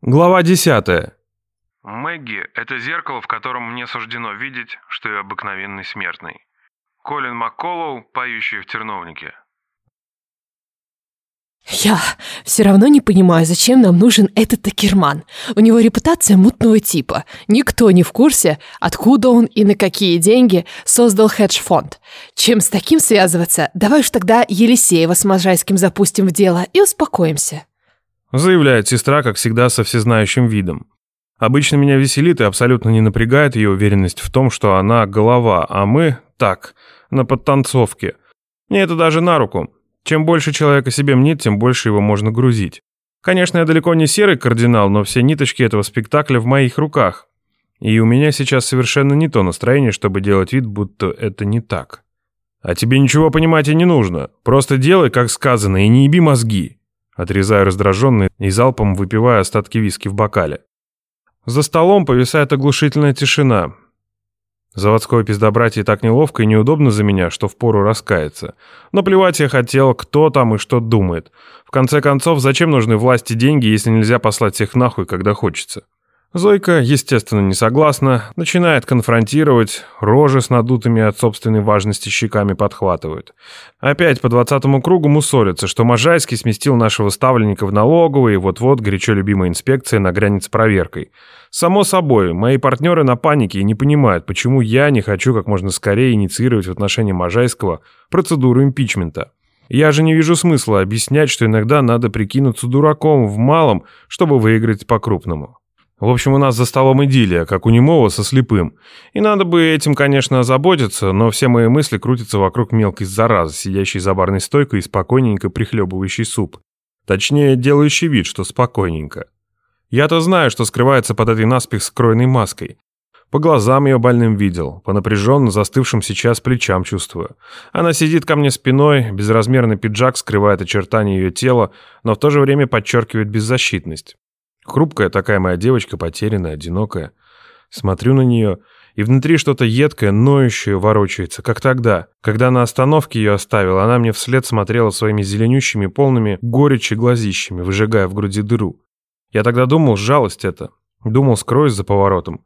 Глава 10. Мэгги – это зеркало, в котором мне суждено видеть, что я обыкновенный смертный. Колин Макколлоу, поющий в терновнике. Я все равно не понимаю, зачем нам нужен этот Акерман. У него репутация мутного типа. Никто не в курсе, откуда он и на какие деньги создал хедж-фонд. Чем с таким связываться, давай уж тогда Елисеева с Можайским запустим в дело и успокоимся. Заявляет сестра, как всегда, со всезнающим видом. Обычно меня веселит и абсолютно не напрягает ее уверенность в том, что она голова, а мы так, на подтанцовке. Мне это даже на руку. Чем больше человека себе мнит, тем больше его можно грузить. Конечно, я далеко не серый кардинал, но все ниточки этого спектакля в моих руках. И у меня сейчас совершенно не то настроение, чтобы делать вид, будто это не так. А тебе ничего понимать и не нужно. Просто делай, как сказано, и не еби мозги. Отрезаю раздраженный и залпом выпивая остатки виски в бокале. За столом повисает оглушительная тишина. Заводское пиздобратье так неловко и неудобно за меня, что впору раскаяться. Но плевать я хотел, кто там и что думает. В конце концов, зачем нужны власти деньги, если нельзя послать всех нахуй, когда хочется? Зойка, естественно, не согласна, начинает конфронтировать, рожи с надутыми от собственной важности щеками подхватывают. Опять по двадцатому кругу мусорится, что Можайский сместил нашего ставленника в налоговую, и вот-вот горячо любимая инспекция нагрянет с проверкой. Само собой, мои партнеры на панике и не понимают, почему я не хочу как можно скорее инициировать в отношении Можайского процедуру импичмента. Я же не вижу смысла объяснять, что иногда надо прикинуться дураком в малом, чтобы выиграть по-крупному. В общем, у нас за столом идиллия, как у немого со слепым. И надо бы этим, конечно, озаботиться, но все мои мысли крутятся вокруг мелкой заразы, сидящей за барной стойкой и спокойненько прихлебывающей суп. Точнее, делающий вид, что спокойненько. Я-то знаю, что скрывается под этой наспех скроенной маской. По глазам ее больным видел, по напряженно застывшим сейчас плечам чувствую. Она сидит ко мне спиной, безразмерный пиджак скрывает очертания ее тела, но в то же время подчеркивает беззащитность. Хрупкая такая моя девочка, потерянная, одинокая. Смотрю на нее, и внутри что-то едкое, ноющее ворочается, как тогда, когда на остановке ее оставил, она мне вслед смотрела своими зеленющими, полными горечи глазищами, выжигая в груди дыру. Я тогда думал, жалость это. Думал, скроюсь за поворотом.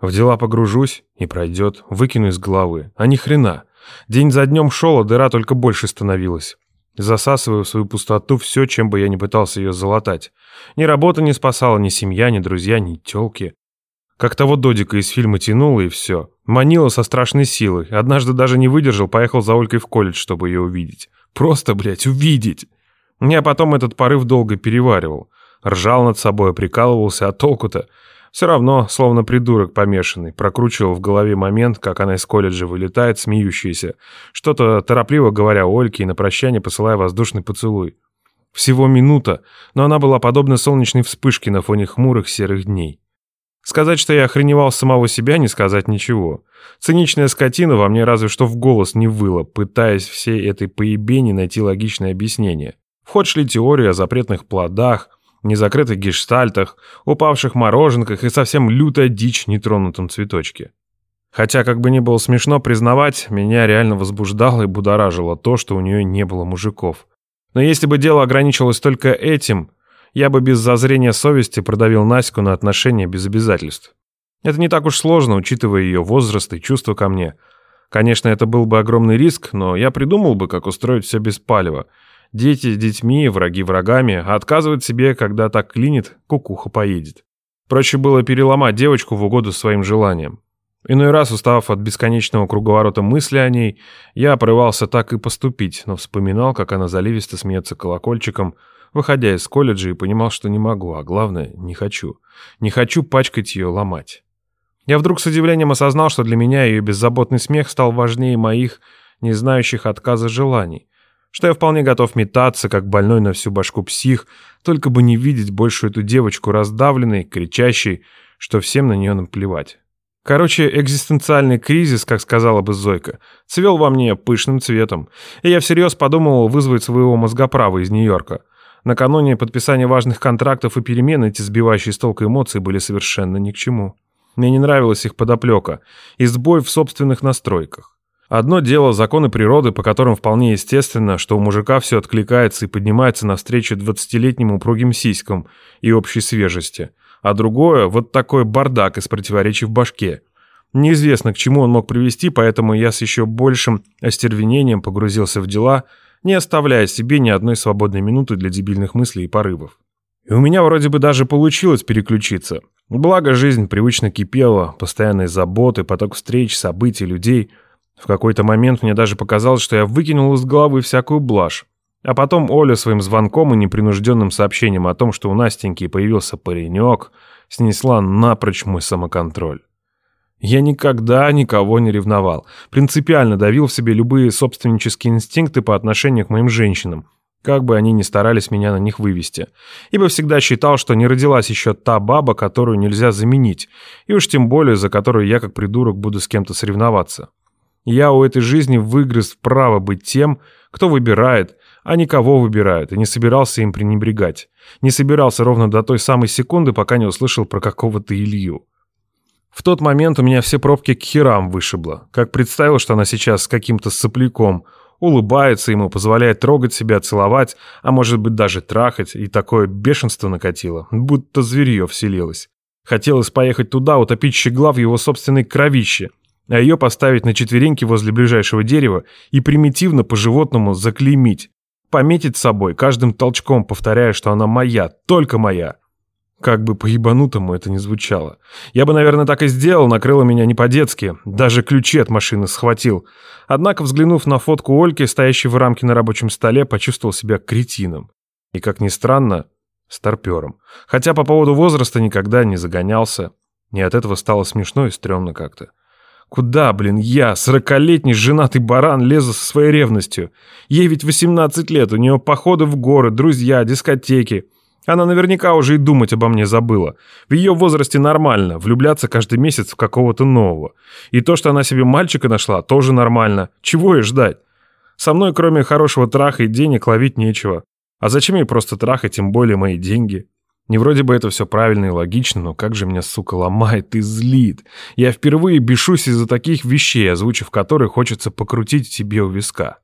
В дела погружусь, и пройдет, выкину из головы. А ни хрена. День за днем шел, а дыра только больше становилась. Засасываю в свою пустоту все, чем бы я ни пытался ее залатать. Ни работа не спасала, ни семья, ни друзья, ни тёлки. Как того додика из фильма тянуло, и все. Манила со страшной силой. Однажды даже не выдержал, поехал за Олькой в колледж, чтобы ее увидеть. Просто, блядь, увидеть. Я потом этот порыв долго переваривал. Ржал над собой, прикалывался, а толку-то... Все равно, словно придурок помешанный, прокручивал в голове момент, как она из колледжа вылетает, смеющаяся, что-то торопливо говоря Ольке и на прощание посылая воздушный поцелуй. Всего минута, но она была подобна солнечной вспышке на фоне хмурых серых дней. Сказать, что я охреневал самого себя, не сказать ничего. Циничная скотина во мне разве что в голос не выла, пытаясь всей этой поебени найти логичное объяснение. В ход шли теории о запретных плодах, незакрытых гештальтах, упавших мороженках и совсем лютая дичь нетронутом цветочке. Хотя, как бы ни было смешно признавать, меня реально возбуждало и будоражило то, что у нее не было мужиков. Но если бы дело ограничивалось только этим, я бы без зазрения совести продавил Наську на отношения без обязательств. Это не так уж сложно, учитывая ее возраст и чувства ко мне. Конечно, это был бы огромный риск, но я придумал бы, как устроить все без палева – Дети с детьми, враги врагами, а отказывать себе, когда так клинит, кукуха поедет. Проще было переломать девочку в угоду своим желаниям. Иной раз, устав от бесконечного круговорота мысли о ней, я порывался так и поступить, но вспоминал, как она заливисто смеется колокольчиком, выходя из колледжа и понимал, что не могу, а главное, не хочу. Не хочу пачкать ее, ломать. Я вдруг с удивлением осознал, что для меня ее беззаботный смех стал важнее моих, не знающих отказа желаний что я вполне готов метаться, как больной на всю башку псих, только бы не видеть больше эту девочку раздавленной, кричащей, что всем на нее наплевать. Короче, экзистенциальный кризис, как сказала бы Зойка, цвел во мне пышным цветом, и я всерьез подумал вызвать своего мозгоправа из Нью-Йорка. Накануне подписания важных контрактов и перемен эти сбивающие с толка эмоции были совершенно ни к чему. Мне не нравилась их подоплека и сбой в собственных настройках. Одно дело законы природы, по которым вполне естественно, что у мужика все откликается и поднимается навстречу двадцатилетним упругим сиськам и общей свежести. А другое – вот такой бардак из противоречий в башке. Неизвестно, к чему он мог привести, поэтому я с еще большим остервенением погрузился в дела, не оставляя себе ни одной свободной минуты для дебильных мыслей и порывов. И у меня вроде бы даже получилось переключиться. Благо жизнь привычно кипела, постоянные заботы, поток встреч, событий, людей – в какой-то момент мне даже показалось, что я выкинул из головы всякую блажь. А потом Оля своим звонком и непринужденным сообщением о том, что у Настеньки появился паренек, снесла напрочь мой самоконтроль. Я никогда никого не ревновал, принципиально давил в себе любые собственнические инстинкты по отношению к моим женщинам, как бы они ни старались меня на них вывести, ибо всегда считал, что не родилась еще та баба, которую нельзя заменить, и уж тем более за которую я как придурок буду с кем-то соревноваться. Я у этой жизни выгрыз право быть тем, кто выбирает, а не кого выбирают, и не собирался им пренебрегать. Не собирался ровно до той самой секунды, пока не услышал про какого-то Илью. В тот момент у меня все пробки к херам вышибло. Как представил, что она сейчас с каким-то сопляком, улыбается ему, позволяет трогать себя, целовать, а может быть даже трахать, и такое бешенство накатило, будто зверье вселилось. Хотелось поехать туда, утопить щегла в его собственной кровище – а ее поставить на четвереньки возле ближайшего дерева и примитивно по-животному заклеймить. Пометить собой, каждым толчком повторяя, что она моя, только моя. Как бы по-ебанутому это ни звучало. Я бы, наверное, так и сделал, накрыло меня не по-детски. Даже ключи от машины схватил. Однако, взглянув на фотку Ольки, стоящей в рамке на рабочем столе, почувствовал себя кретином. И, как ни странно, старпером. Хотя по поводу возраста никогда не загонялся. И от этого стало смешно и стрёмно как-то. Куда, блин, я, сорокалетний женатый баран, лезу со своей ревностью? Ей ведь 18 лет, у нее походы в горы, друзья, дискотеки. Она наверняка уже и думать обо мне забыла. В ее возрасте нормально, влюбляться каждый месяц в какого-то нового. И то, что она себе мальчика нашла, тоже нормально. Чего ей ждать? Со мной, кроме хорошего траха и денег, ловить нечего. А зачем ей просто трахать, тем более мои деньги? Не вроде бы это все правильно и логично, но как же меня, сука, ломает и злит. Я впервые бешусь из-за таких вещей, озвучив которые хочется покрутить тебе у виска.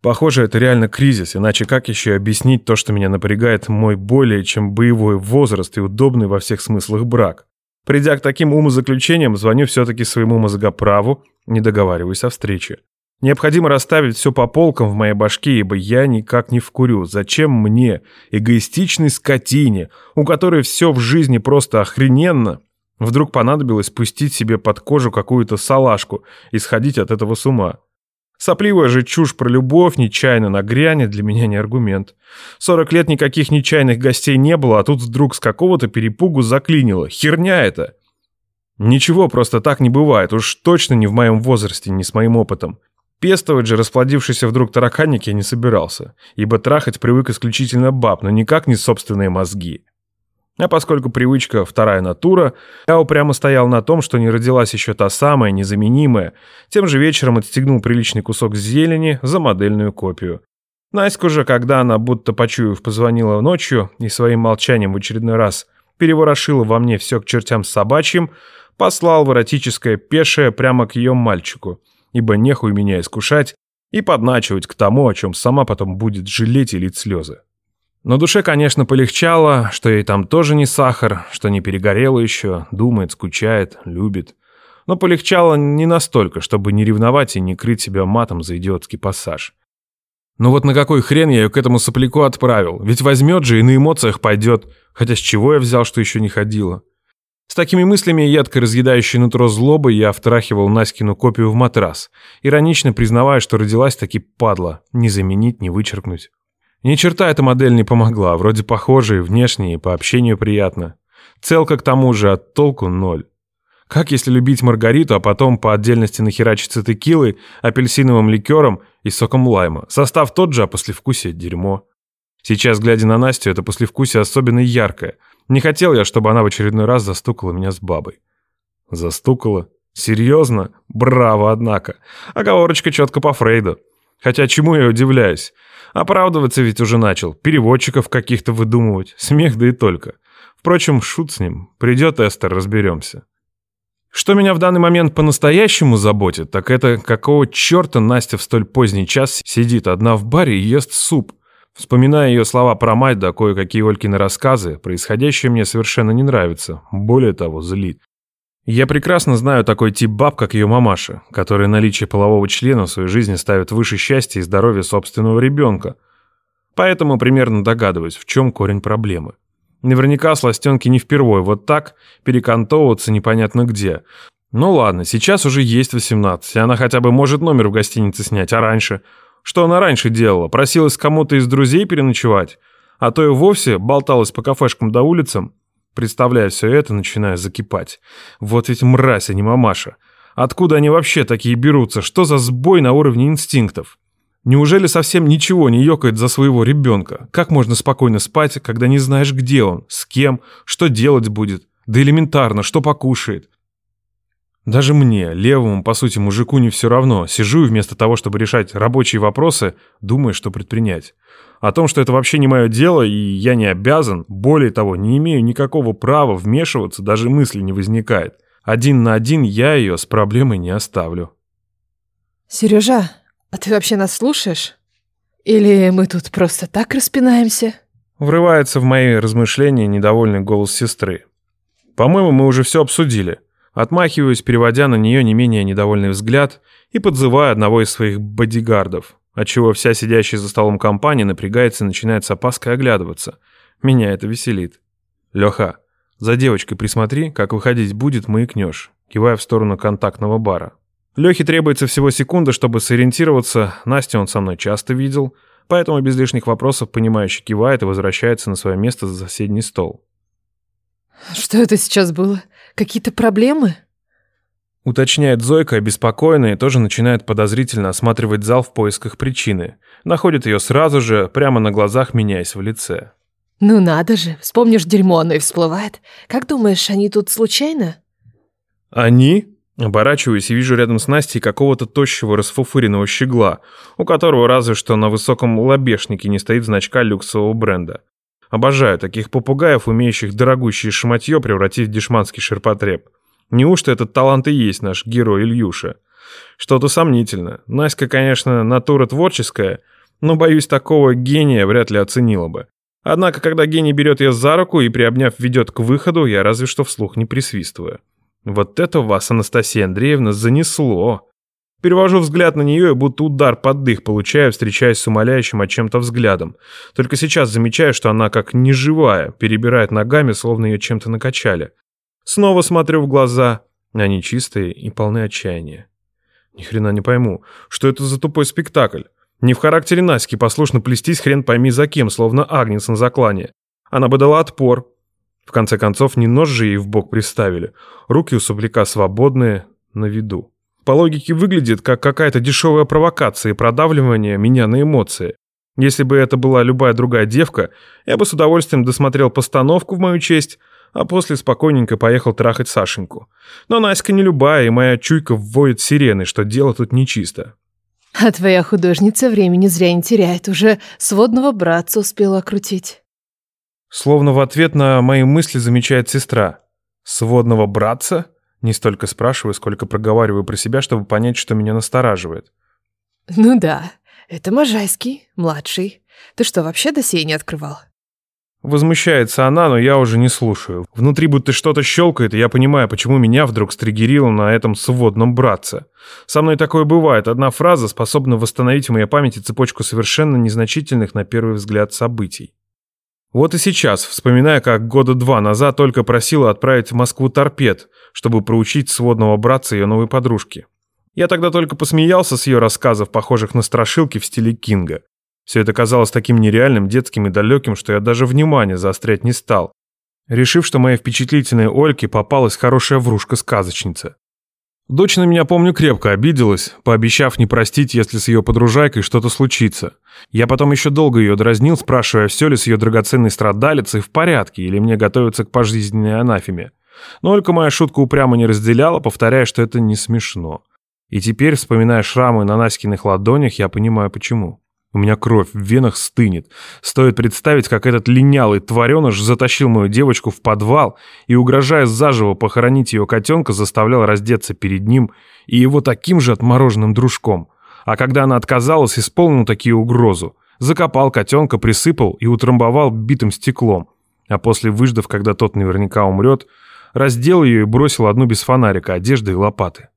Похоже, это реально кризис, иначе как еще объяснить то, что меня напрягает мой более чем боевой возраст и удобный во всех смыслах брак? Придя к таким умозаключениям, звоню все-таки своему мозгоправу, не договариваюсь о встрече. Необходимо расставить все по полкам в моей башке, ибо я никак не вкурю. Зачем мне, эгоистичной скотине, у которой все в жизни просто охрененно, вдруг понадобилось пустить себе под кожу какую-то салашку и сходить от этого с ума? Сопливая же чушь про любовь нечаянно нагрянет для меня не аргумент. Сорок лет никаких нечаянных гостей не было, а тут вдруг с какого-то перепугу заклинило. Херня это! Ничего просто так не бывает, уж точно не в моем возрасте, не с моим опытом. Пестовать же расплодившийся вдруг тараканник я не собирался, ибо трахать привык исключительно баб, но никак не собственные мозги. А поскольку привычка – вторая натура, я упрямо стоял на том, что не родилась еще та самая, незаменимая, тем же вечером отстегнул приличный кусок зелени за модельную копию. Наську же, когда она, будто почуяв, позвонила ночью и своим молчанием в очередной раз переворошила во мне все к чертям собачьим, послал в эротическое пешее прямо к ее мальчику – ибо нехуй меня искушать и подначивать к тому, о чем сама потом будет жалеть и лить слезы. Но душе, конечно, полегчало, что ей там тоже не сахар, что не перегорело еще, думает, скучает, любит. Но полегчало не настолько, чтобы не ревновать и не крыть себя матом за идиотский пассаж. Ну вот на какой хрен я ее к этому сопляку отправил? Ведь возьмет же и на эмоциях пойдет. Хотя с чего я взял, что еще не ходила? С такими мыслями, едко разъедающей нутро злобы, я втрахивал Наськину копию в матрас, иронично признавая, что родилась таки падла, не заменить, не вычеркнуть. Ни черта эта модель не помогла, вроде похожие, внешние, по общению приятно. Целка к тому же, от толку ноль. Как если любить Маргариту, а потом по отдельности нахерачиться текилой, апельсиновым ликером и соком лайма? Состав тот же, а послевкусие – дерьмо. Сейчас, глядя на Настю, это послевкусие особенно яркое – не хотел я, чтобы она в очередной раз застукала меня с бабой. Застукала? Серьезно? Браво, однако. Оговорочка четко по Фрейду. Хотя чему я удивляюсь? Оправдываться ведь уже начал. Переводчиков каких-то выдумывать. Смех да и только. Впрочем, шут с ним. Придет Эстер, разберемся. Что меня в данный момент по-настоящему заботит, так это какого черта Настя в столь поздний час сидит одна в баре и ест суп. Вспоминая ее слова про мать да кое-какие Олькины рассказы, происходящее мне совершенно не нравится, более того, злит. Я прекрасно знаю такой тип баб, как ее мамаша, которая наличие полового члена в своей жизни ставит выше счастья и здоровья собственного ребенка. Поэтому примерно догадываюсь, в чем корень проблемы. Наверняка сластенки не впервой вот так перекантовываться непонятно где. Ну ладно, сейчас уже есть 18, и она хотя бы может номер в гостинице снять, а раньше? Что она раньше делала? Просилась кому-то из друзей переночевать? А то и вовсе болталась по кафешкам да улицам? Представляя все это, начиная закипать. Вот ведь мразь, а не мамаша. Откуда они вообще такие берутся? Что за сбой на уровне инстинктов? Неужели совсем ничего не ёкает за своего ребенка? Как можно спокойно спать, когда не знаешь, где он, с кем, что делать будет? Да элементарно, что покушает? Даже мне, левому, по сути, мужику не все равно. Сижу и вместо того, чтобы решать рабочие вопросы, думаю, что предпринять. О том, что это вообще не мое дело, и я не обязан, более того, не имею никакого права вмешиваться, даже мысли не возникает. Один на один я ее с проблемой не оставлю. Сережа, «А ты вообще нас слушаешь? Или мы тут просто так распинаемся?» Врывается в мои размышления недовольный голос сестры. «По-моему, мы уже все обсудили». Отмахиваюсь, переводя на нее не менее недовольный взгляд и подзывая одного из своих бодигардов, отчего вся сидящая за столом компания напрягается и начинает с опаской оглядываться. Меня это веселит. «Леха, за девочкой присмотри, как выходить будет, маякнешь», кивая в сторону контактного бара. Лехе требуется всего секунда, чтобы сориентироваться. Настю он со мной часто видел, поэтому без лишних вопросов понимающе кивает и возвращается на свое место за соседний стол. «Что это сейчас было? Какие-то проблемы?» Уточняет Зойка, обеспокоенная, и тоже начинает подозрительно осматривать зал в поисках причины. Находит ее сразу же, прямо на глазах меняясь в лице. «Ну надо же, вспомнишь дерьмо, оно и всплывает. Как думаешь, они тут случайно?» «Они?» Оборачиваюсь и вижу рядом с Настей какого-то тощего расфуфыренного щегла, у которого разве что на высоком лобешнике не стоит значка люксового бренда. Обожаю таких попугаев, умеющих дорогущее шматье превратить в дешманский ширпотреб. Неужто этот талант и есть наш герой Ильюша? Что-то сомнительно. Настя, конечно, натура творческая, но, боюсь, такого гения вряд ли оценила бы. Однако, когда гений берет ее за руку и, приобняв, ведет к выходу, я разве что вслух не присвистываю. Вот это вас, Анастасия Андреевна, занесло. Перевожу взгляд на нее и будто удар под дых получаю, встречаясь с умоляющим от чем-то взглядом. Только сейчас замечаю, что она как неживая, перебирает ногами, словно ее чем-то накачали. Снова смотрю в глаза. Они чистые и полны отчаяния. Ни хрена не пойму, что это за тупой спектакль. Не в характере Наськи послушно плестись хрен пойми за кем, словно Агнец на заклане. Она бы дала отпор, в конце концов, не нож же ей в бок приставили. Руки у сопляка свободные, на виду. По логике выглядит, как какая-то дешевая провокация и продавливание меня на эмоции. Если бы это была любая другая девка, я бы с удовольствием досмотрел постановку в мою честь, а после спокойненько поехал трахать Сашеньку. Но Наська не любая, и моя чуйка вводит сирены, что дело тут нечисто. А твоя художница времени зря не теряет, уже сводного братца успела крутить. Словно в ответ на мои мысли замечает сестра. «Сводного братца?» Не столько спрашиваю, сколько проговариваю про себя, чтобы понять, что меня настораживает. «Ну да, это Можайский, младший. Ты что, вообще досье не открывал?» Возмущается она, но я уже не слушаю. Внутри будто что-то щелкает, и я понимаю, почему меня вдруг стригерило на этом сводном братце. Со мной такое бывает. Одна фраза способна восстановить в моей памяти цепочку совершенно незначительных на первый взгляд событий. Вот и сейчас, вспоминая, как года два назад только просила отправить в Москву торпед, чтобы проучить сводного братца ее новой подружки. Я тогда только посмеялся с ее рассказов, похожих на страшилки в стиле Кинга. Все это казалось таким нереальным, детским и далеким, что я даже внимания заострять не стал, решив, что моей впечатлительной Ольке попалась хорошая врушка-сказочница. Дочь на меня, помню, крепко обиделась, пообещав не простить, если с ее подружайкой что-то случится. Я потом еще долго ее дразнил, спрашивая, все ли с ее драгоценной страдалицей в порядке, или мне готовиться к пожизненной анафеме. Но Олька моя шутка упрямо не разделяла, повторяя, что это не смешно. И теперь, вспоминая шрамы на Наськиных ладонях, я понимаю, почему. У меня кровь в венах стынет. Стоит представить, как этот линялый твареныш затащил мою девочку в подвал и, угрожая заживо похоронить ее котенка, заставлял раздеться перед ним и его таким же отмороженным дружком. А когда она отказалась, исполнил такие угрозу. Закопал котенка, присыпал и утрамбовал битым стеклом. А после, выждав, когда тот наверняка умрет, раздел ее и бросил одну без фонарика, одежды и лопаты.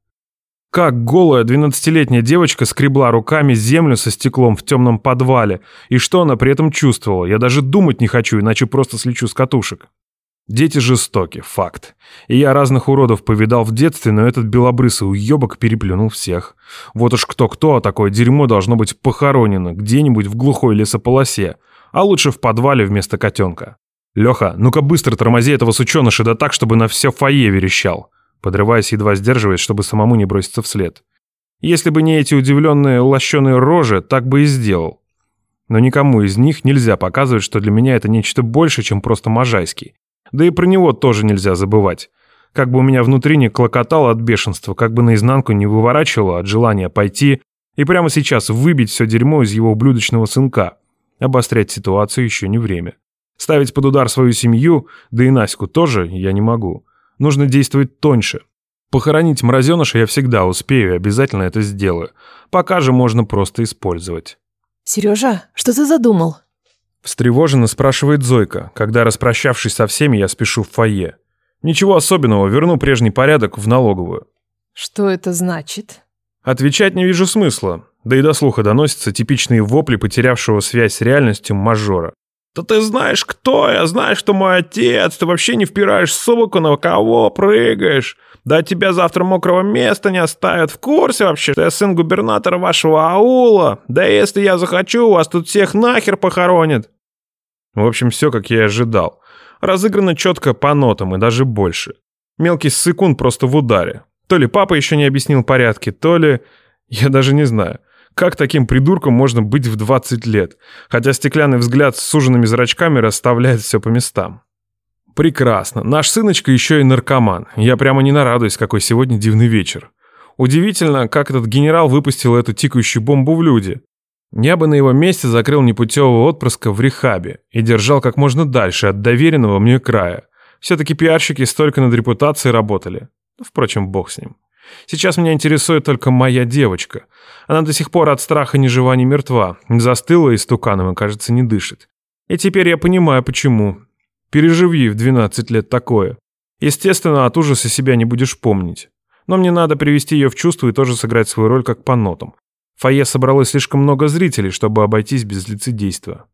Как голая двенадцатилетняя девочка скребла руками землю со стеклом в темном подвале, и что она при этом чувствовала, я даже думать не хочу, иначе просто слечу с катушек. Дети жестоки, факт. И я разных уродов повидал в детстве, но этот белобрысый уебок переплюнул всех. Вот уж кто-кто, а такое дерьмо должно быть похоронено где-нибудь в глухой лесополосе, а лучше в подвале вместо котенка. Леха, ну-ка быстро тормози этого сученыша да так, чтобы на все фойе верещал подрываясь, едва сдерживаясь, чтобы самому не броситься вслед. Если бы не эти удивленные лощеные рожи, так бы и сделал. Но никому из них нельзя показывать, что для меня это нечто больше, чем просто Можайский. Да и про него тоже нельзя забывать. Как бы у меня внутри не клокотало от бешенства, как бы наизнанку не выворачивало от желания пойти и прямо сейчас выбить все дерьмо из его ублюдочного сынка. Обострять ситуацию еще не время. Ставить под удар свою семью, да и Наську тоже я не могу. Нужно действовать тоньше. Похоронить мразеныша я всегда успею и обязательно это сделаю. Пока же можно просто использовать. «Сережа, что ты задумал?» Встревоженно спрашивает Зойка, когда, распрощавшись со всеми, я спешу в фойе. Ничего особенного, верну прежний порядок в налоговую. Что это значит? Отвечать не вижу смысла, да и до слуха доносятся типичные вопли потерявшего связь с реальностью мажора. «Да ты знаешь, кто я, знаешь, что мой отец, ты вообще не впираешь собаку, на кого прыгаешь. Да тебя завтра мокрого места не оставят. В курсе вообще, что я сын губернатора вашего аула? Да если я захочу, вас тут всех нахер похоронят». В общем, все, как я и ожидал. Разыграно четко по нотам и даже больше. Мелкий секунд просто в ударе. То ли папа еще не объяснил порядки, то ли... Я даже не знаю. Как таким придурком можно быть в 20 лет? Хотя стеклянный взгляд с суженными зрачками расставляет все по местам. Прекрасно. Наш сыночка еще и наркоман. Я прямо не нарадуюсь, какой сегодня дивный вечер. Удивительно, как этот генерал выпустил эту тикающую бомбу в люди. Я бы на его месте закрыл непутевого отпрыска в рехабе и держал как можно дальше от доверенного мне края. Все-таки пиарщики столько над репутацией работали. Впрочем, бог с ним. Сейчас меня интересует только моя девочка. Она до сих пор от страха ни жива, ни мертва. Застыла истуканом и, кажется, не дышит. И теперь я понимаю, почему. Переживи в 12 лет такое. Естественно, от ужаса себя не будешь помнить. Но мне надо привести ее в чувство и тоже сыграть свою роль как по нотам. В фойе собралось слишком много зрителей, чтобы обойтись без лицедейства.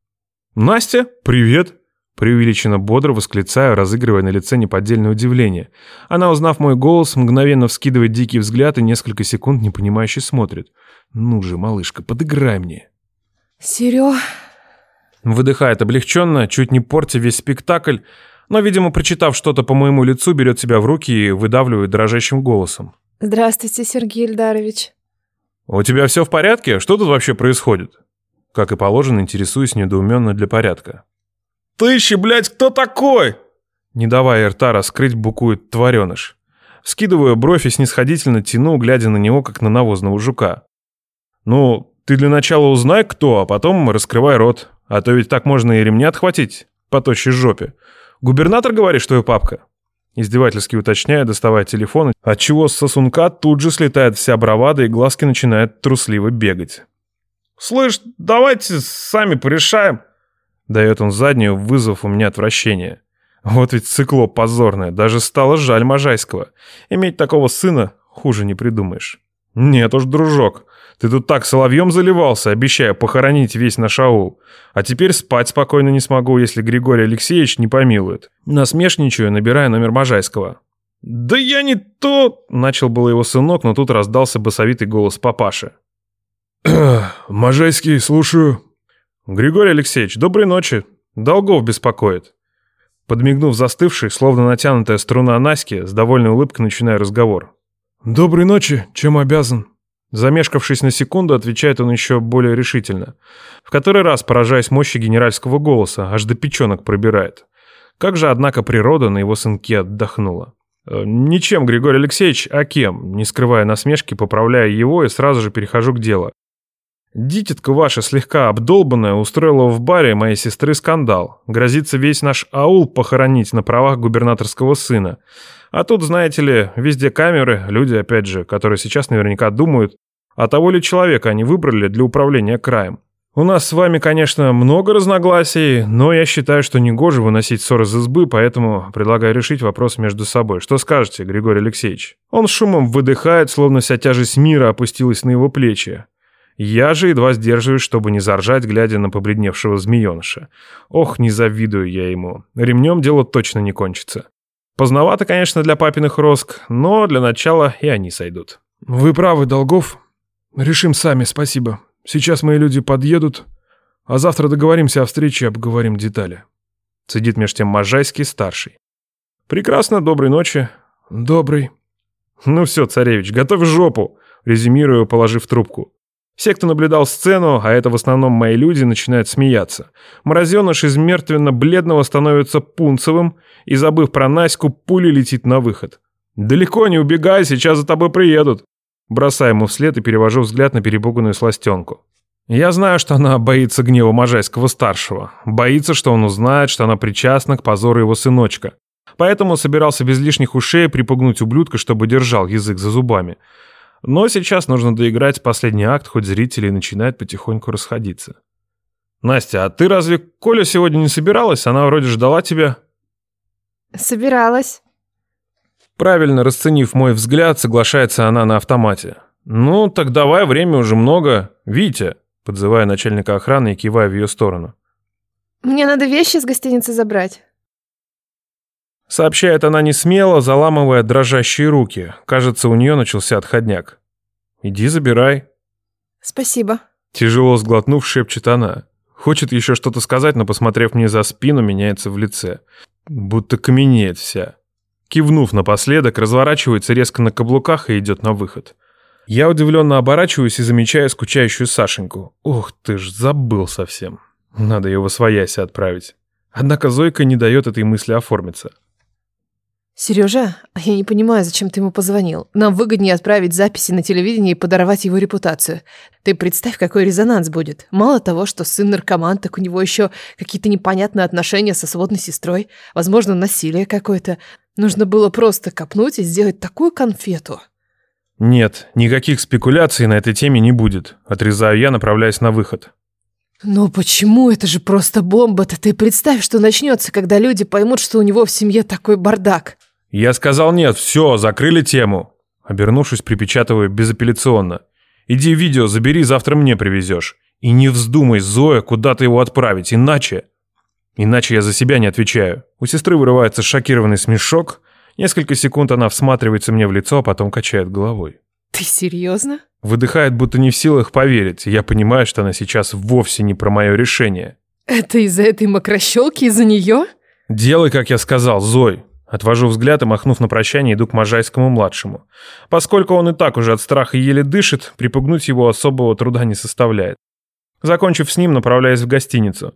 «Настя, привет!» Преувеличенно бодро восклицаю, разыгрывая на лице неподдельное удивление. Она, узнав мой голос, мгновенно вскидывает дикий взгляд и несколько секунд непонимающе смотрит. «Ну же, малышка, подыграй мне». «Серё...» Выдыхает облегченно, чуть не портя весь спектакль, но, видимо, прочитав что-то по моему лицу, берет себя в руки и выдавливает дрожащим голосом. «Здравствуйте, Сергей Ильдарович». «У тебя все в порядке? Что тут вообще происходит?» Как и положено, интересуюсь недоуменно для порядка. «Тыщи, блядь, кто такой?» Не давая рта раскрыть, букует твареныш. Скидываю бровь и снисходительно тяну, глядя на него, как на навозного жука. «Ну, ты для начала узнай, кто, а потом раскрывай рот. А то ведь так можно и ремня отхватить по тощей жопе. Губернатор говорит, что я папка?» Издевательски уточняя, доставая телефон, отчего с сосунка тут же слетает вся бравада и глазки начинают трусливо бегать. «Слышь, давайте сами порешаем», Дает он заднюю, вызвав у меня отвращение. Вот ведь цикло позорное, даже стало жаль Можайского. Иметь такого сына хуже не придумаешь. Нет уж, дружок, ты тут так соловьем заливался, обещая похоронить весь наш аул. А теперь спать спокойно не смогу, если Григорий Алексеевич не помилует. Насмешничаю, набирая номер Можайского. «Да я не то...» — начал был его сынок, но тут раздался басовитый голос папаши. «Можайский, слушаю», «Григорий Алексеевич, доброй ночи. Долгов беспокоит». Подмигнув застывший, словно натянутая струна Наськи, с довольной улыбкой начинаю разговор. «Доброй ночи. Чем обязан?» Замешкавшись на секунду, отвечает он еще более решительно. В который раз поражаясь мощи генеральского голоса, аж до печенок пробирает. Как же, однако, природа на его сынке отдохнула. «Э, «Ничем, Григорий Алексеевич, а кем?» Не скрывая насмешки, поправляя его и сразу же перехожу к делу. Дитятка ваша слегка обдолбанная устроила в баре моей сестры скандал. Грозится весь наш аул похоронить на правах губернаторского сына. А тут, знаете ли, везде камеры, люди, опять же, которые сейчас наверняка думают, а того ли человека они выбрали для управления краем. У нас с вами, конечно, много разногласий, но я считаю, что негоже выносить ссоры из избы, поэтому предлагаю решить вопрос между собой. Что скажете, Григорий Алексеевич? Он шумом выдыхает, словно вся тяжесть мира опустилась на его плечи. Я же едва сдерживаюсь, чтобы не заржать, глядя на побледневшего змееныша. Ох, не завидую я ему. Ремнем дело точно не кончится. Поздновато, конечно, для папиных роск, но для начала и они сойдут. Вы правы, Долгов. Решим сами, спасибо. Сейчас мои люди подъедут, а завтра договоримся о встрече и обговорим детали. Сидит меж тем Можайский старший. Прекрасно, доброй ночи. Добрый. Ну все, царевич, готовь жопу, резюмирую, положив трубку. Все, кто наблюдал сцену, а это в основном мои люди, начинают смеяться. Морозеныш из мертвенно-бледного становится пунцевым и, забыв про Наську, пулей летит на выход. «Далеко не убегай, сейчас за тобой приедут!» Бросаю ему вслед и перевожу взгляд на перепуганную сластенку. Я знаю, что она боится гнева Можайского-старшего. Боится, что он узнает, что она причастна к позору его сыночка. Поэтому собирался без лишних ушей припугнуть ублюдка, чтобы держал язык за зубами. Но сейчас нужно доиграть последний акт, хоть зрители начинают потихоньку расходиться. «Настя, а ты разве Коля сегодня не собиралась? Она вроде ждала тебя». Собиралась. Правильно расценив мой взгляд, соглашается она на автомате. «Ну, так давай, время уже много. Витя!» Подзывая начальника охраны и кивая в ее сторону. Мне надо вещи с гостиницы забрать. Сообщает она не смело, заламывая дрожащие руки. Кажется, у нее начался отходняк. «Иди забирай». Спасибо. Тяжело сглотнув, шепчет она. Хочет еще что-то сказать, но, посмотрев мне за спину, меняется в лице. Будто каменеет вся. Кивнув напоследок, разворачивается резко на каблуках и идет на выход. Я удивленно оборачиваюсь и замечаю скучающую Сашеньку. Ух ты ж, забыл совсем. Надо ее в освоясь отправить. Однако Зойка не дает этой мысли оформиться. Сережа, я не понимаю, зачем ты ему позвонил. Нам выгоднее отправить записи на телевидение и подорвать его репутацию. Ты представь, какой резонанс будет. Мало того, что сын наркоман, так у него еще какие-то непонятные отношения со сводной сестрой, возможно, насилие какое-то. Нужно было просто копнуть и сделать такую конфету. Нет, никаких спекуляций на этой теме не будет. Отрезаю я, направляясь на выход. Но почему? Это же просто бомба-то. Ты представь, что начнется, когда люди поймут, что у него в семье такой бардак. Я сказал нет, все, закрыли тему. Обернувшись, припечатываю безапелляционно. Иди видео забери, завтра мне привезешь. И не вздумай, Зоя, куда-то его отправить, иначе... Иначе я за себя не отвечаю. У сестры вырывается шокированный смешок. Несколько секунд она всматривается мне в лицо, а потом качает головой. Ты серьезно? Выдыхает, будто не в силах поверить. Я понимаю, что она сейчас вовсе не про мое решение. Это из-за этой мокрощелки, из-за нее? Делай, как я сказал, Зой. Отвожу взгляд и, махнув на прощание, иду к Можайскому-младшему. Поскольку он и так уже от страха еле дышит, припугнуть его особого труда не составляет. Закончив с ним, направляюсь в гостиницу.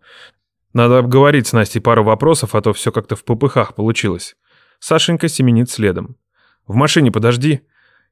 Надо обговорить с Настей пару вопросов, а то все как-то в попыхах получилось. Сашенька семенит следом. «В машине подожди».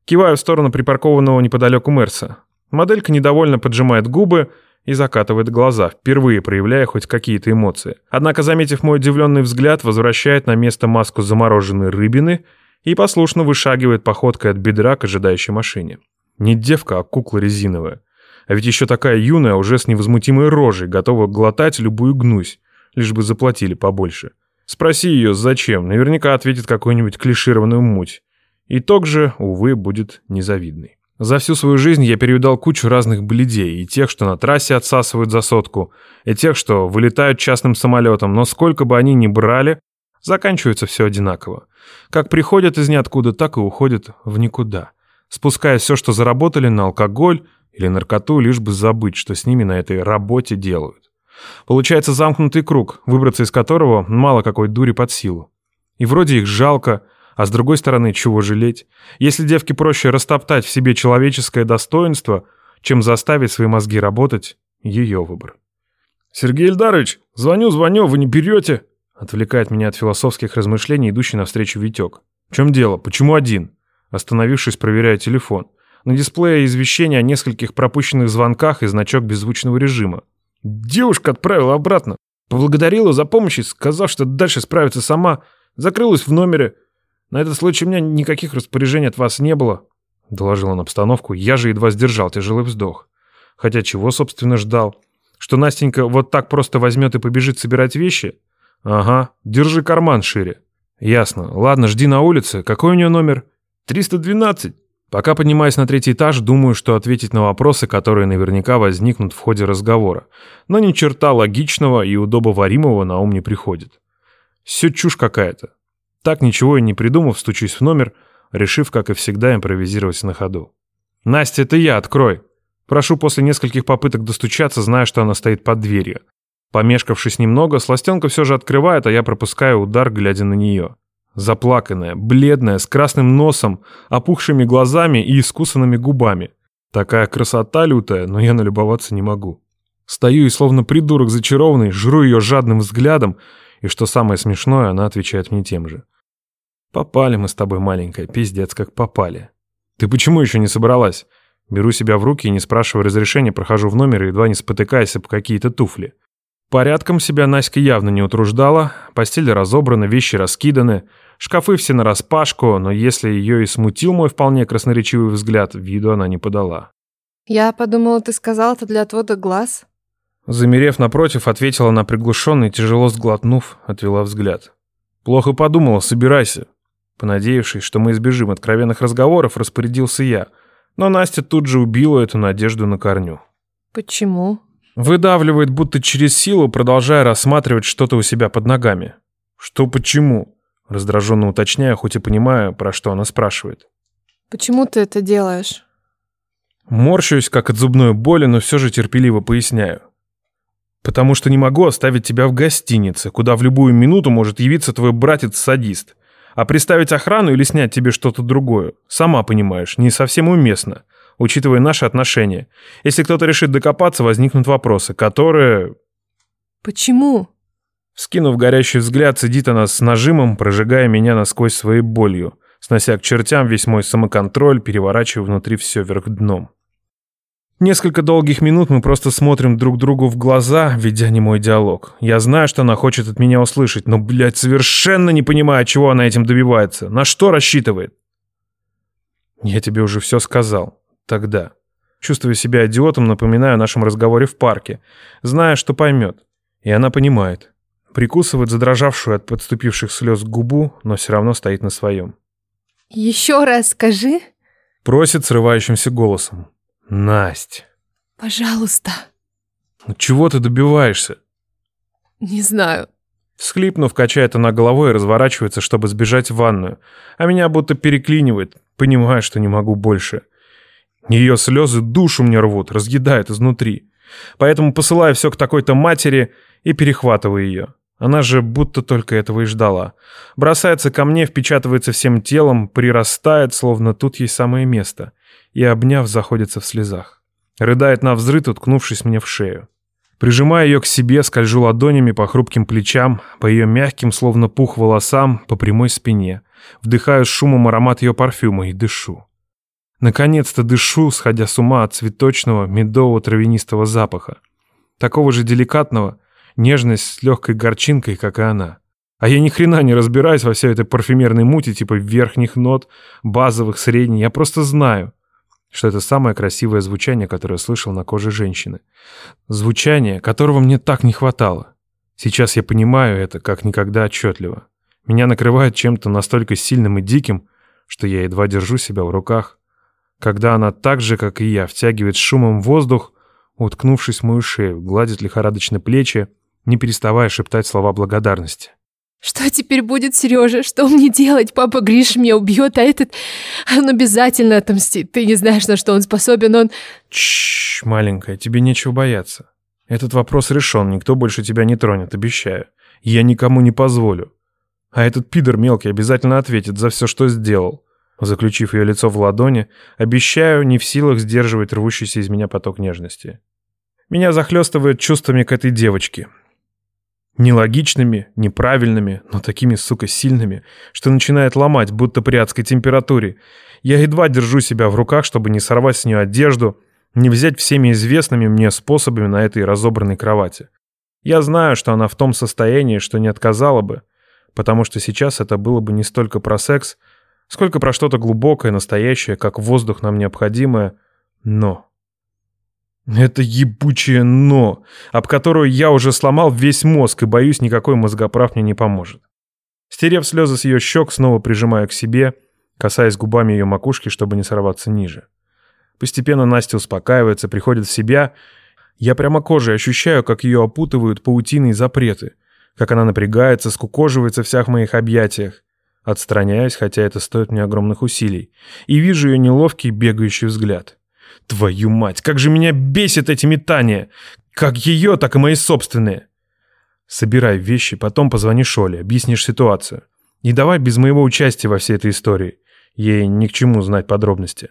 Киваю в сторону припаркованного неподалеку Мерса. Моделька недовольно поджимает губы и закатывает глаза, впервые проявляя хоть какие-то эмоции. Однако, заметив мой удивленный взгляд, возвращает на место маску замороженной рыбины и послушно вышагивает походкой от бедра к ожидающей машине. Не девка, а кукла резиновая. А ведь еще такая юная, уже с невозмутимой рожей, готова глотать любую гнусь, лишь бы заплатили побольше. Спроси ее, зачем, наверняка ответит какую-нибудь клишированную муть. Итог же, увы, будет незавидный. За всю свою жизнь я перевидал кучу разных бледей, и тех, что на трассе отсасывают за сотку, и тех, что вылетают частным самолетом, но сколько бы они ни брали, заканчивается все одинаково. Как приходят из ниоткуда, так и уходят в никуда, спуская все, что заработали на алкоголь или наркоту, лишь бы забыть, что с ними на этой работе делают. Получается замкнутый круг, выбраться из которого мало какой дури под силу. И вроде их жалко, а с другой стороны, чего жалеть? Если девке проще растоптать в себе человеческое достоинство, чем заставить свои мозги работать, ее выбор. «Сергей Ильдарович, звоню, звоню, вы не берете?» Отвлекает меня от философских размышлений, идущий навстречу Витек. «В чем дело? Почему один?» Остановившись, проверяю телефон. На дисплее извещение о нескольких пропущенных звонках и значок беззвучного режима. Девушка отправила обратно. Поблагодарила за помощь и сказав, что дальше справится сама. Закрылась в номере. На этот случай у меня никаких распоряжений от вас не было. Доложил он обстановку. Я же едва сдержал тяжелый вздох. Хотя чего, собственно, ждал? Что Настенька вот так просто возьмет и побежит собирать вещи? Ага, держи карман шире. Ясно. Ладно, жди на улице. Какой у нее номер? 312. Пока поднимаясь на третий этаж, думаю, что ответить на вопросы, которые наверняка возникнут в ходе разговора. Но ни черта логичного и удобоваримого на ум не приходит. Все чушь какая-то. Так ничего и не придумав, стучусь в номер, решив, как и всегда, импровизировать на ходу. «Настя, это я, открой!» Прошу после нескольких попыток достучаться, зная, что она стоит под дверью. Помешкавшись немного, сластенка все же открывает, а я пропускаю удар, глядя на нее. Заплаканная, бледная, с красным носом, опухшими глазами и искусанными губами. Такая красота лютая, но я налюбоваться не могу. Стою и словно придурок зачарованный, жру ее жадным взглядом, и что самое смешное, она отвечает мне тем же. «Попали мы с тобой, маленькая, пиздец, как попали». «Ты почему еще не собралась?» Беру себя в руки и, не спрашивая разрешения, прохожу в номер, едва не спотыкаясь об какие-то туфли. Порядком себя Наська явно не утруждала, постель разобрана, вещи раскиданы, шкафы все нараспашку, но если ее и смутил мой вполне красноречивый взгляд, виду она не подала. Я подумала, ты сказал это для отвода глаз. Замерев напротив, ответила на приглушенный, тяжело сглотнув, отвела взгляд. «Плохо подумала, собирайся». Понадеявшись, что мы избежим откровенных разговоров, распорядился я – но Настя тут же убила эту надежду на корню. Почему? Выдавливает будто через силу, продолжая рассматривать что-то у себя под ногами. Что почему? Раздраженно уточняя, хоть и понимая, про что она спрашивает. Почему ты это делаешь? Морщусь, как от зубной боли, но все же терпеливо поясняю. Потому что не могу оставить тебя в гостинице, куда в любую минуту может явиться твой братец-садист. А приставить охрану или снять тебе что-то другое, сама понимаешь, не совсем уместно, учитывая наши отношения. Если кто-то решит докопаться, возникнут вопросы, которые... Почему? Скинув горящий взгляд, сидит она с нажимом, прожигая меня насквозь своей болью, снося к чертям весь мой самоконтроль, переворачивая внутри все вверх дном. Несколько долгих минут мы просто смотрим друг другу в глаза, ведя немой диалог. Я знаю, что она хочет от меня услышать, но, блядь, совершенно не понимаю, чего она этим добивается. На что рассчитывает? Я тебе уже все сказал. Тогда. Чувствуя себя идиотом, напоминаю о нашем разговоре в парке. Зная, что поймет. И она понимает. Прикусывает задрожавшую от подступивших слез губу, но все равно стоит на своем. «Еще раз скажи», — просит срывающимся голосом. Насть. Пожалуйста. Ну чего ты добиваешься? Не знаю. Схлипнув, качает она головой и разворачивается, чтобы сбежать в ванную. А меня будто переклинивает, понимая, что не могу больше. Ее слезы душу мне рвут, разъедают изнутри. Поэтому посылаю все к такой-то матери и перехватываю ее. Она же будто только этого и ждала. Бросается ко мне, впечатывается всем телом, прирастает, словно тут есть самое место и, обняв, заходится в слезах. Рыдает на взрыт, уткнувшись мне в шею. Прижимая ее к себе, скольжу ладонями по хрупким плечам, по ее мягким, словно пух волосам, по прямой спине. Вдыхаю с шумом аромат ее парфюма и дышу. Наконец-то дышу, сходя с ума от цветочного, медового травянистого запаха. Такого же деликатного, нежность с легкой горчинкой, как и она. А я ни хрена не разбираюсь во всей этой парфюмерной мути типа верхних нот, базовых, средних. Я просто знаю что это самое красивое звучание, которое слышал на коже женщины. Звучание, которого мне так не хватало. Сейчас я понимаю это как никогда отчетливо. Меня накрывает чем-то настолько сильным и диким, что я едва держу себя в руках. Когда она так же, как и я, втягивает шумом воздух, уткнувшись в мою шею, гладит лихорадочно плечи, не переставая шептать слова благодарности. Что теперь будет, Сережа? Что мне делать? Папа Гриш меня убьет, а этот... Он обязательно отомстит. Ты не знаешь, на что он способен, он... Чш, маленькая, тебе нечего бояться. Этот вопрос решен, никто больше тебя не тронет, обещаю. Я никому не позволю. А этот пидор мелкий обязательно ответит за все, что сделал. Заключив ее лицо в ладони, обещаю, не в силах сдерживать рвущийся из меня поток нежности. Меня захлестывает чувствами к этой девочке. Нелогичными, неправильными, но такими, сука, сильными, что начинает ломать, будто при адской температуре. Я едва держу себя в руках, чтобы не сорвать с нее одежду, не взять всеми известными мне способами на этой разобранной кровати. Я знаю, что она в том состоянии, что не отказала бы, потому что сейчас это было бы не столько про секс, сколько про что-то глубокое, настоящее, как воздух нам необходимое, но... Это ебучее «но», об которую я уже сломал весь мозг и боюсь, никакой мозгоправ мне не поможет. Стерев слезы с ее щек, снова прижимаю к себе, касаясь губами ее макушки, чтобы не сорваться ниже. Постепенно Настя успокаивается, приходит в себя. Я прямо кожей ощущаю, как ее опутывают паутины и запреты, как она напрягается, скукоживается в моих объятиях. Отстраняюсь, хотя это стоит мне огромных усилий, и вижу ее неловкий бегающий взгляд. Твою мать, как же меня бесит эти метания! Как ее, так и мои собственные. Собирай вещи, потом позвони Шоле, объяснишь ситуацию. И давай без моего участия во всей этой истории. Ей ни к чему знать подробности.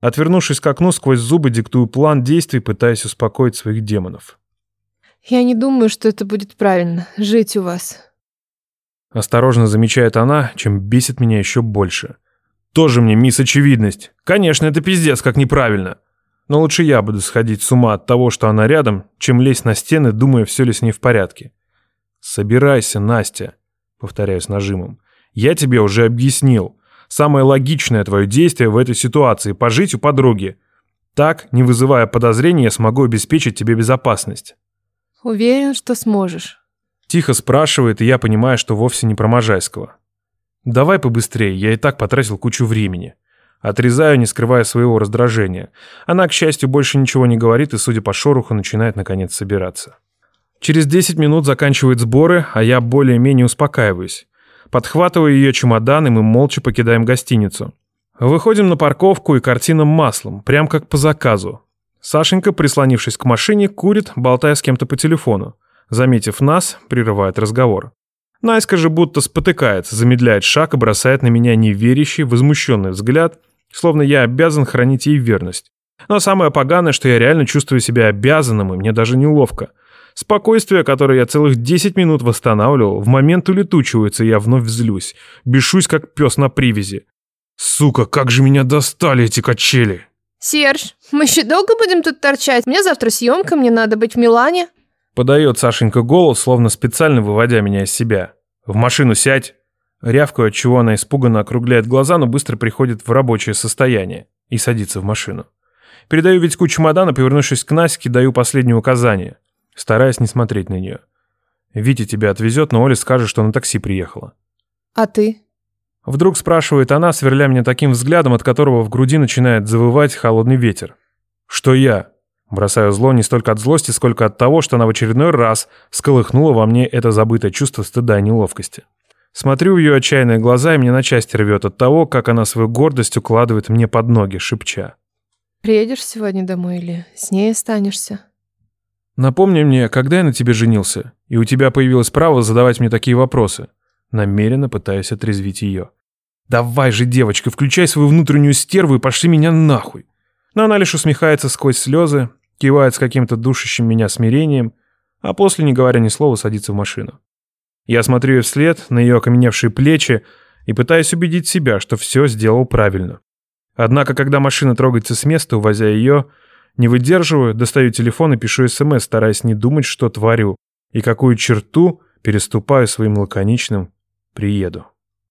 Отвернувшись к окну, сквозь зубы диктую план действий, пытаясь успокоить своих демонов. Я не думаю, что это будет правильно, жить у вас. Осторожно замечает она, чем бесит меня еще больше. Тоже мне мисс очевидность. Конечно, это пиздец, как неправильно. Но лучше я буду сходить с ума от того, что она рядом, чем лезть на стены, думая, все ли с ней в порядке. «Собирайся, Настя», — повторяю с нажимом. «Я тебе уже объяснил. Самое логичное твое действие в этой ситуации — пожить у подруги. Так, не вызывая подозрений, я смогу обеспечить тебе безопасность». «Уверен, что сможешь». Тихо спрашивает, и я понимаю, что вовсе не про Можайского. «Давай побыстрее, я и так потратил кучу времени». Отрезаю, не скрывая своего раздражения. Она, к счастью, больше ничего не говорит и, судя по шороху, начинает наконец собираться. Через 10 минут заканчивает сборы, а я более-менее успокаиваюсь. Подхватываю ее чемодан, и мы молча покидаем гостиницу. Выходим на парковку и картинам маслом, прям как по заказу. Сашенька, прислонившись к машине, курит, болтая с кем-то по телефону. Заметив нас, прерывает разговор. Найска же будто спотыкается, замедляет шаг и бросает на меня неверящий, возмущенный взгляд, словно я обязан хранить ей верность. Но самое поганое, что я реально чувствую себя обязанным, и мне даже неловко. Спокойствие, которое я целых 10 минут восстанавливал, в момент улетучивается, и я вновь взлюсь. Бешусь, как пес на привязи. Сука, как же меня достали эти качели! Серж, мы еще долго будем тут торчать? Мне завтра съемка, мне надо быть в Милане. Подает Сашенька голос, словно специально выводя меня из себя. «В машину сядь!» Рявкаю, отчего она испуганно округляет глаза, но быстро приходит в рабочее состояние и садится в машину. Передаю Витьку чемодан повернувшись к Наське, даю последнее указание, стараясь не смотреть на нее. «Витя тебя отвезет, но Оля скажет, что на такси приехала». А ты? Вдруг спрашивает она, сверля меня таким взглядом, от которого в груди начинает завывать холодный ветер. «Что я?» Бросаю зло не столько от злости, сколько от того, что она в очередной раз сколыхнула во мне это забытое чувство стыда и неловкости. Смотрю в ее отчаянные глаза, и мне на части рвет от того, как она свою гордость укладывает мне под ноги, шепча. Приедешь сегодня домой или с ней останешься? Напомни мне, когда я на тебе женился, и у тебя появилось право задавать мне такие вопросы. Намеренно пытаюсь отрезвить ее. Давай же, девочка, включай свою внутреннюю стерву и пошли меня нахуй. Но она лишь усмехается сквозь слезы, кивает с каким-то душащим меня смирением, а после, не говоря ни слова, садится в машину. Я смотрю ей вслед на ее окаменевшие плечи и пытаюсь убедить себя, что все сделал правильно. Однако, когда машина трогается с места, увозя ее, не выдерживаю, достаю телефон и пишу СМС, стараясь не думать, что творю и какую черту переступаю своим лаконичным «приеду».